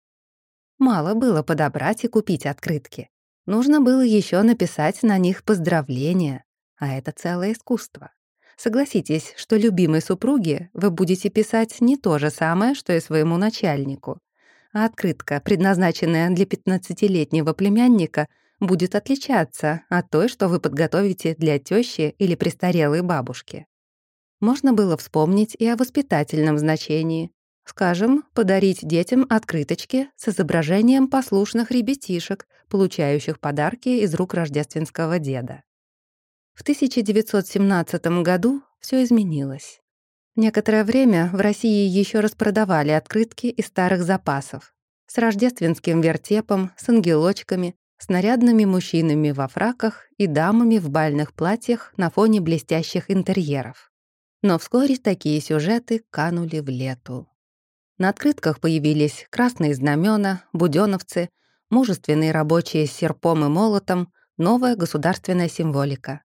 Мало было подобрать и купить открытки. Нужно было еще написать на них поздравления, а это целое искусство. Согласитесь, что любимой супруге вы будете писать не то же самое, что и своему начальнику а открытка, предназначенная для 15-летнего племянника, будет отличаться от той, что вы подготовите для тещи или престарелой бабушки. Можно было вспомнить и о воспитательном значении. Скажем, подарить детям открыточки с изображением послушных ребятишек, получающих подарки из рук рождественского деда. В 1917 году все изменилось. Некоторое время в России еще распродавали открытки из старых запасов. С рождественским вертепом, с ангелочками, с нарядными мужчинами во фраках и дамами в бальных платьях на фоне блестящих интерьеров. Но вскоре такие сюжеты канули в лету. На открытках появились красные знамена, буденовцы, мужественные рабочие с серпом и молотом, новая государственная символика.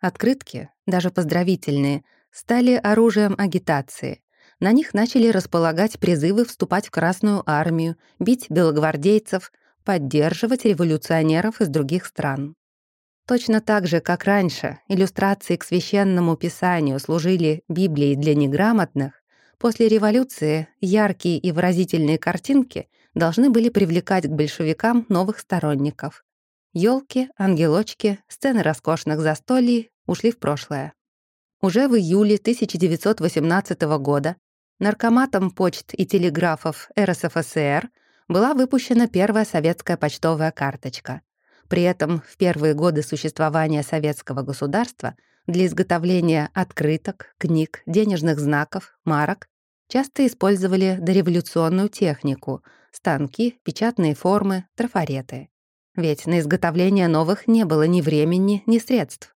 Открытки, даже поздравительные, стали оружием агитации. На них начали располагать призывы вступать в Красную армию, бить белогвардейцев, поддерживать революционеров из других стран. Точно так же, как раньше, иллюстрации к священному писанию служили Библией для неграмотных, после революции яркие и выразительные картинки должны были привлекать к большевикам новых сторонников. Ёлки, ангелочки, сцены роскошных застолий ушли в прошлое. Уже в июле 1918 года наркоматом почт и телеграфов РСФСР была выпущена первая советская почтовая карточка. При этом в первые годы существования советского государства для изготовления открыток, книг, денежных знаков, марок часто использовали дореволюционную технику — станки, печатные формы, трафареты. Ведь на изготовление новых не было ни времени, ни средств.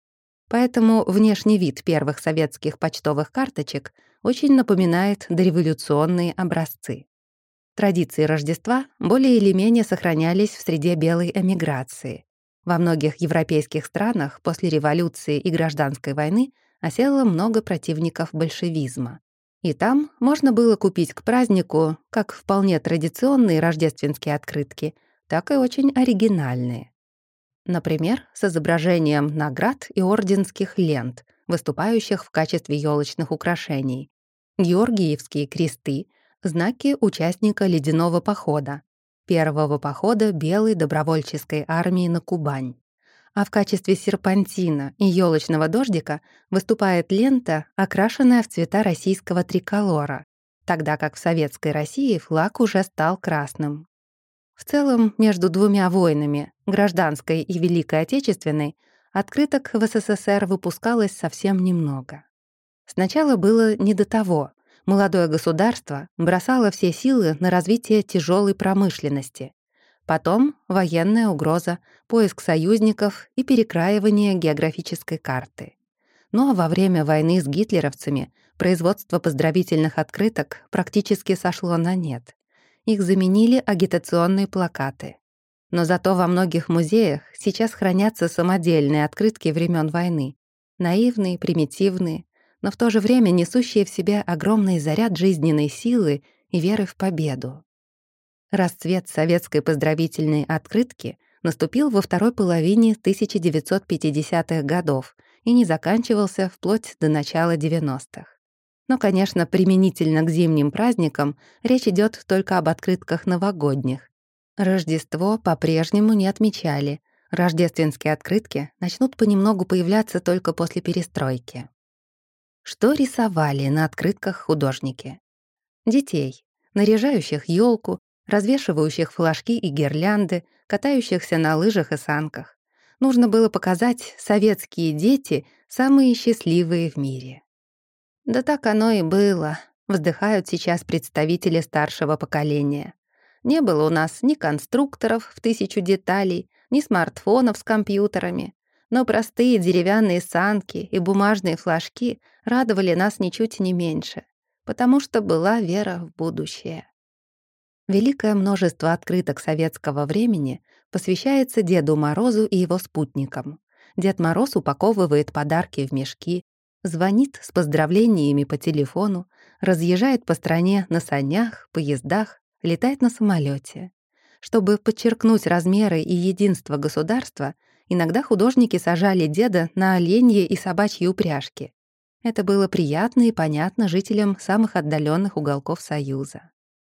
Поэтому внешний вид первых советских почтовых карточек очень напоминает дореволюционные образцы. Традиции Рождества более или менее сохранялись в среде белой эмиграции. Во многих европейских странах после революции и гражданской войны осело много противников большевизма. И там можно было купить к празднику как вполне традиционные рождественские открытки, так и очень оригинальные. Например, с изображением наград и орденских лент, выступающих в качестве елочных украшений, георгиевские кресты, знаки участника ледяного похода, первого похода Белой добровольческой армии на Кубань а в качестве серпантина и елочного дождика выступает лента, окрашенная в цвета российского триколора, тогда как в Советской России флаг уже стал красным. В целом, между двумя войнами, гражданской и Великой Отечественной, открыток в СССР выпускалось совсем немного. Сначала было не до того. Молодое государство бросало все силы на развитие тяжелой промышленности. Потом военная угроза, поиск союзников и перекраивание географической карты. Ну а во время войны с гитлеровцами производство поздравительных открыток практически сошло на нет. Их заменили агитационные плакаты. Но зато во многих музеях сейчас хранятся самодельные открытки времен войны. Наивные, примитивные, но в то же время несущие в себе огромный заряд жизненной силы и веры в победу. Расцвет советской поздравительной открытки наступил во второй половине 1950-х годов и не заканчивался вплоть до начала 90-х. Но, конечно, применительно к зимним праздникам речь идет только об открытках новогодних. Рождество по-прежнему не отмечали. Рождественские открытки начнут понемногу появляться только после перестройки. Что рисовали на открытках художники? Детей, наряжающих елку развешивающих флажки и гирлянды, катающихся на лыжах и санках. Нужно было показать советские дети самые счастливые в мире. Да так оно и было, вздыхают сейчас представители старшего поколения. Не было у нас ни конструкторов в тысячу деталей, ни смартфонов с компьютерами, но простые деревянные санки и бумажные флажки радовали нас ничуть не меньше, потому что была вера в будущее. Великое множество открыток советского времени посвящается Деду Морозу и его спутникам. Дед Мороз упаковывает подарки в мешки, звонит с поздравлениями по телефону, разъезжает по стране на санях, поездах, летает на самолете. Чтобы подчеркнуть размеры и единство государства, иногда художники сажали деда на оленье и собачьи упряжки. Это было приятно и понятно жителям самых отдаленных уголков Союза.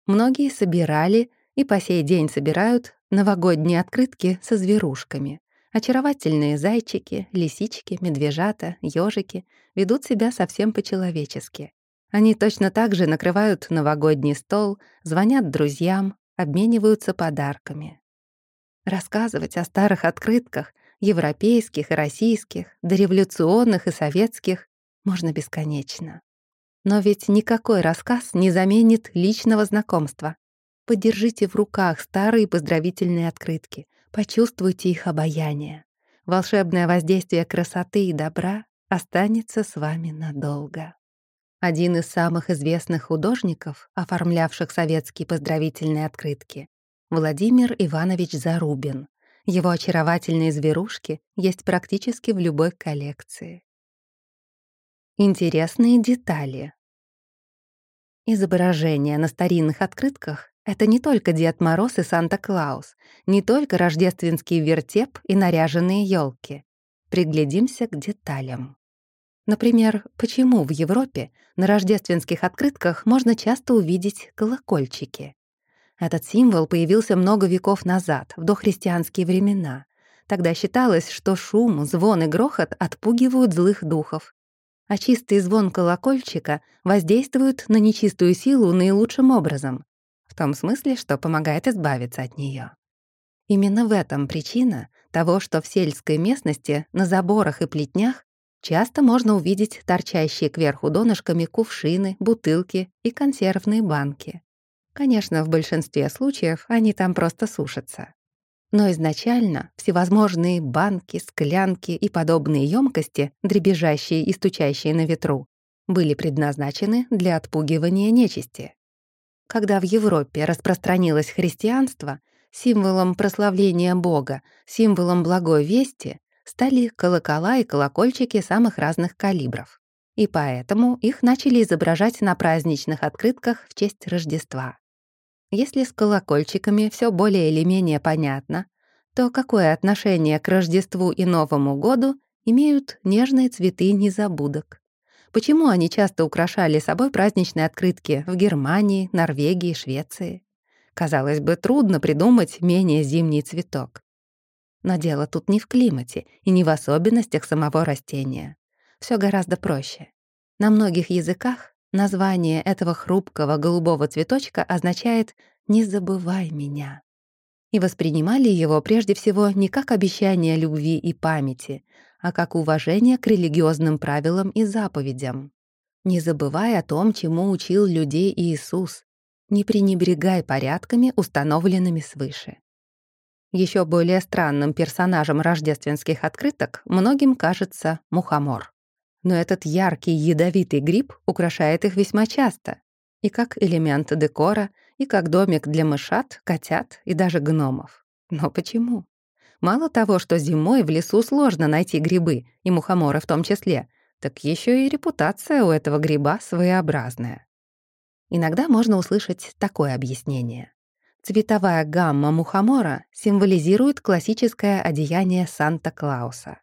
Многие собирали и по сей день собирают новогодние открытки со зверушками. Очаровательные зайчики, лисички, медвежата, ежики ведут себя совсем по-человечески. Они точно так же накрывают новогодний стол, звонят друзьям, обмениваются подарками. Рассказывать о старых открытках, европейских и российских, дореволюционных и советских, можно бесконечно. Но ведь никакой рассказ не заменит личного знакомства. Подержите в руках старые поздравительные открытки, почувствуйте их обаяние. Волшебное воздействие красоты и добра останется с вами надолго. Один из самых известных художников, оформлявших советские поздравительные открытки, Владимир Иванович Зарубин. Его очаровательные зверушки есть практически в любой коллекции. Интересные детали. Изображения на старинных открытках — это не только Дед Мороз и Санта-Клаус, не только рождественский вертеп и наряженные елки. Приглядимся к деталям. Например, почему в Европе на рождественских открытках можно часто увидеть колокольчики? Этот символ появился много веков назад, в дохристианские времена. Тогда считалось, что шум, звон и грохот отпугивают злых духов, а чистый звон колокольчика воздействует на нечистую силу наилучшим образом, в том смысле, что помогает избавиться от нее. Именно в этом причина того, что в сельской местности на заборах и плетнях Часто можно увидеть торчащие кверху донышками кувшины, бутылки и консервные банки. Конечно, в большинстве случаев они там просто сушатся. Но изначально всевозможные банки, склянки и подобные емкости, дребезжащие и стучащие на ветру, были предназначены для отпугивания нечисти. Когда в Европе распространилось христианство, символом прославления Бога, символом благой вести стали колокола и колокольчики самых разных калибров. И поэтому их начали изображать на праздничных открытках в честь Рождества. Если с колокольчиками все более или менее понятно, то какое отношение к Рождеству и Новому году имеют нежные цветы незабудок? Почему они часто украшали собой праздничные открытки в Германии, Норвегии, Швеции? Казалось бы, трудно придумать менее зимний цветок. Но дело тут не в климате и не в особенностях самого растения. Все гораздо проще. На многих языках название этого хрупкого голубого цветочка означает «не забывай меня». И воспринимали его прежде всего не как обещание любви и памяти, а как уважение к религиозным правилам и заповедям. Не забывай о том, чему учил людей Иисус. Не пренебрегай порядками, установленными свыше. Еще более странным персонажем рождественских открыток многим кажется мухомор. Но этот яркий ядовитый гриб украшает их весьма часто. И как элемент декора, и как домик для мышат, котят и даже гномов. Но почему? Мало того, что зимой в лесу сложно найти грибы, и мухоморы в том числе, так еще и репутация у этого гриба своеобразная. Иногда можно услышать такое объяснение. Цветовая гамма мухомора символизирует классическое одеяние Санта-Клауса.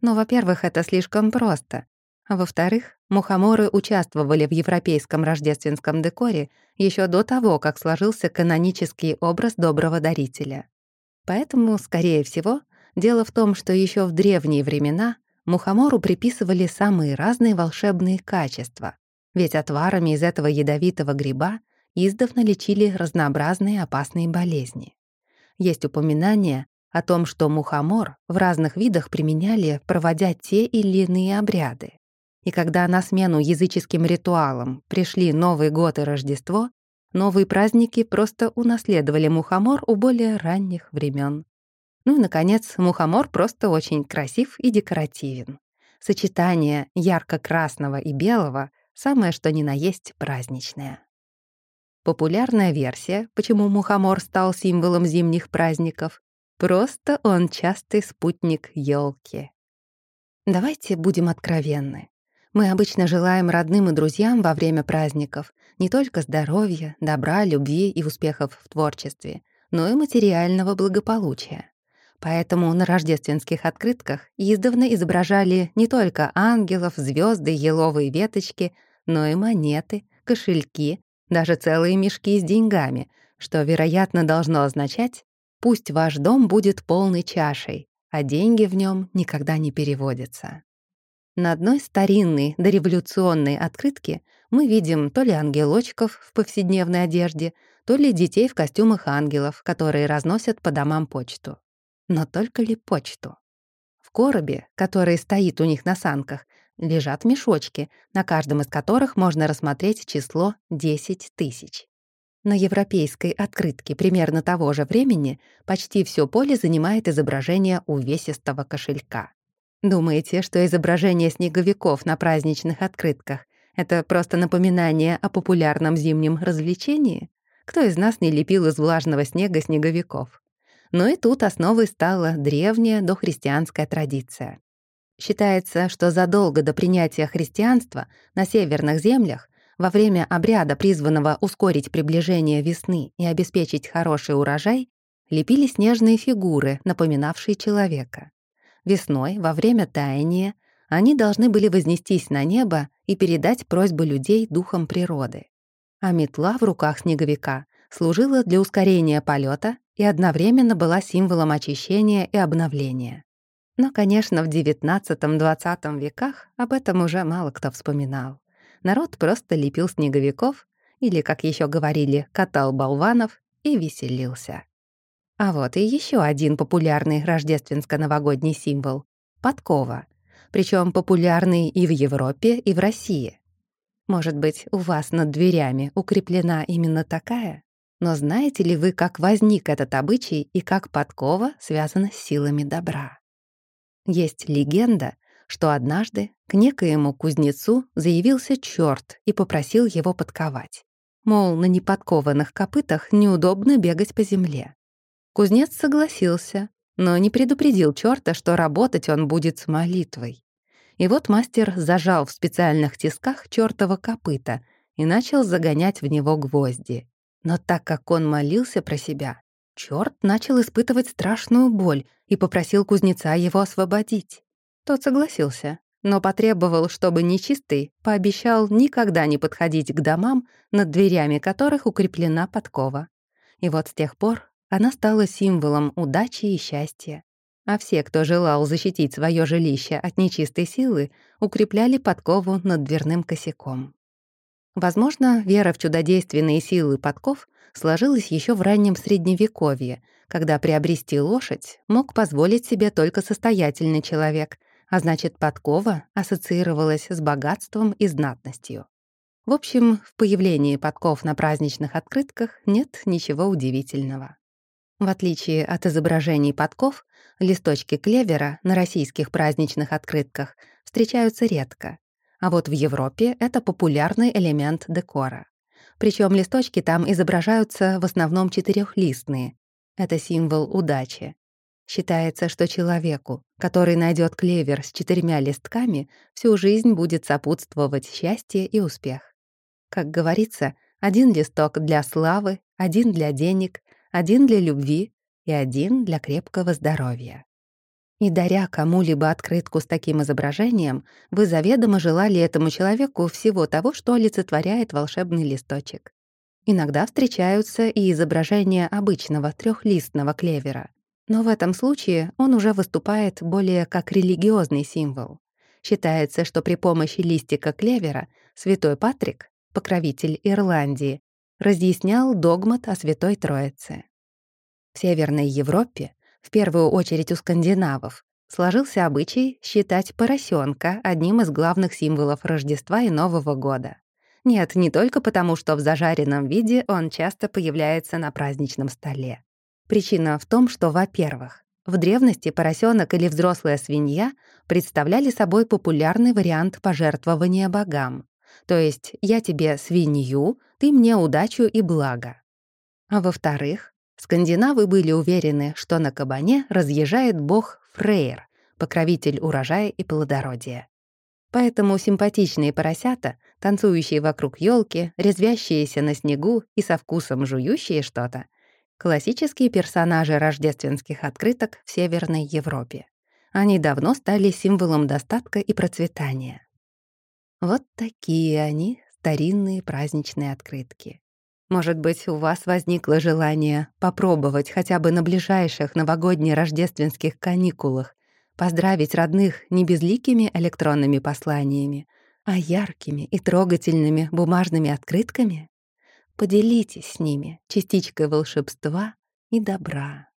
Но, во-первых, это слишком просто. А во-вторых, мухоморы участвовали в европейском рождественском декоре еще до того, как сложился канонический образ доброго дарителя. Поэтому, скорее всего, дело в том, что еще в древние времена мухомору приписывали самые разные волшебные качества, ведь отварами из этого ядовитого гриба издавна лечили разнообразные опасные болезни. Есть упоминание о том, что мухомор в разных видах применяли, проводя те или иные обряды. И когда на смену языческим ритуалам пришли Новый год и Рождество, новые праздники просто унаследовали мухомор у более ранних времен. Ну и, наконец, мухомор просто очень красив и декоративен. Сочетание ярко-красного и белого — самое что ни на есть праздничное. Популярная версия, почему мухомор стал символом зимних праздников, просто он частый спутник елки. Давайте будем откровенны. Мы обычно желаем родным и друзьям во время праздников не только здоровья, добра, любви и успехов в творчестве, но и материального благополучия. Поэтому на рождественских открытках издавна изображали не только ангелов, звезды, еловые веточки, но и монеты, кошельки, даже целые мешки с деньгами, что, вероятно, должно означать «пусть ваш дом будет полной чашей, а деньги в нем никогда не переводятся». На одной старинной дореволюционной открытке мы видим то ли ангелочков в повседневной одежде, то ли детей в костюмах ангелов, которые разносят по домам почту. Но только ли почту? В коробе, который стоит у них на санках, лежат мешочки, на каждом из которых можно рассмотреть число 10 тысяч. На европейской открытке примерно того же времени почти все поле занимает изображение увесистого кошелька. Думаете, что изображение снеговиков на праздничных открытках Это просто напоминание о популярном зимнем развлечении? Кто из нас не лепил из влажного снега снеговиков? Но и тут основой стала древняя дохристианская традиция. Считается, что задолго до принятия христианства на северных землях во время обряда, призванного ускорить приближение весны и обеспечить хороший урожай, лепили снежные фигуры, напоминавшие человека. Весной, во время таяния, они должны были вознестись на небо и передать просьбы людей духам природы. А метла в руках снеговика служила для ускорения полета и одновременно была символом очищения и обновления. Но, конечно, в XIX-XX веках об этом уже мало кто вспоминал. Народ просто лепил снеговиков или, как еще говорили, катал болванов и веселился. А вот и еще один популярный рождественско-новогодний символ — подкова, причем популярный и в Европе, и в России. Может быть, у вас над дверями укреплена именно такая? Но знаете ли вы, как возник этот обычай и как подкова связана с силами добра? Есть легенда, что однажды к некоему кузнецу заявился черт и попросил его подковать. Мол, на неподкованных копытах неудобно бегать по земле. Кузнец согласился, но не предупредил черта, что работать он будет с молитвой. И вот мастер зажал в специальных тисках чертова копыта и начал загонять в него гвозди. Но так как он молился про себя, черт начал испытывать страшную боль и попросил кузнеца его освободить. Тот согласился, но потребовал, чтобы нечистый пообещал никогда не подходить к домам, над дверями которых укреплена подкова. И вот с тех пор она стала символом удачи и счастья. А все, кто желал защитить свое жилище от нечистой силы, укрепляли подкову над дверным косяком. Возможно, вера в чудодейственные силы подков сложилась еще в раннем Средневековье, когда приобрести лошадь мог позволить себе только состоятельный человек, а значит, подкова ассоциировалась с богатством и знатностью. В общем, в появлении подков на праздничных открытках нет ничего удивительного. В отличие от изображений подков, листочки клевера на российских праздничных открытках встречаются редко, а вот в Европе это популярный элемент декора. Причем листочки там изображаются в основном четырехлистные. Это символ удачи. Считается, что человеку, который найдет клевер с четырьмя листками, всю жизнь будет сопутствовать счастье и успех. Как говорится, один листок для славы, один для денег, один для любви и один для крепкого здоровья. И даря кому-либо открытку с таким изображением, вы заведомо желали этому человеку всего того, что олицетворяет волшебный листочек. Иногда встречаются и изображения обычного трехлистного клевера, но в этом случае он уже выступает более как религиозный символ. Считается, что при помощи листика клевера святой Патрик, покровитель Ирландии, разъяснял догмат о Святой Троице. В Северной Европе, в первую очередь у скандинавов, сложился обычай считать поросенка одним из главных символов Рождества и Нового года. Нет, не только потому, что в зажаренном виде он часто появляется на праздничном столе. Причина в том, что, во-первых, в древности поросенок или взрослая свинья представляли собой популярный вариант пожертвования богам. То есть «я тебе свинью, ты мне удачу и благо». А во-вторых, скандинавы были уверены, что на кабане разъезжает бог Фрейр, покровитель урожая и плодородия. Поэтому симпатичные поросята, танцующие вокруг елки, резвящиеся на снегу и со вкусом жующие что-то, классические персонажи рождественских открыток в Северной Европе. Они давно стали символом достатка и процветания. Вот такие они, старинные праздничные открытки. Может быть, у вас возникло желание попробовать хотя бы на ближайших новогодне-рождественских каникулах поздравить родных не безликими электронными посланиями, а яркими и трогательными бумажными открытками? Поделитесь с ними частичкой волшебства и добра.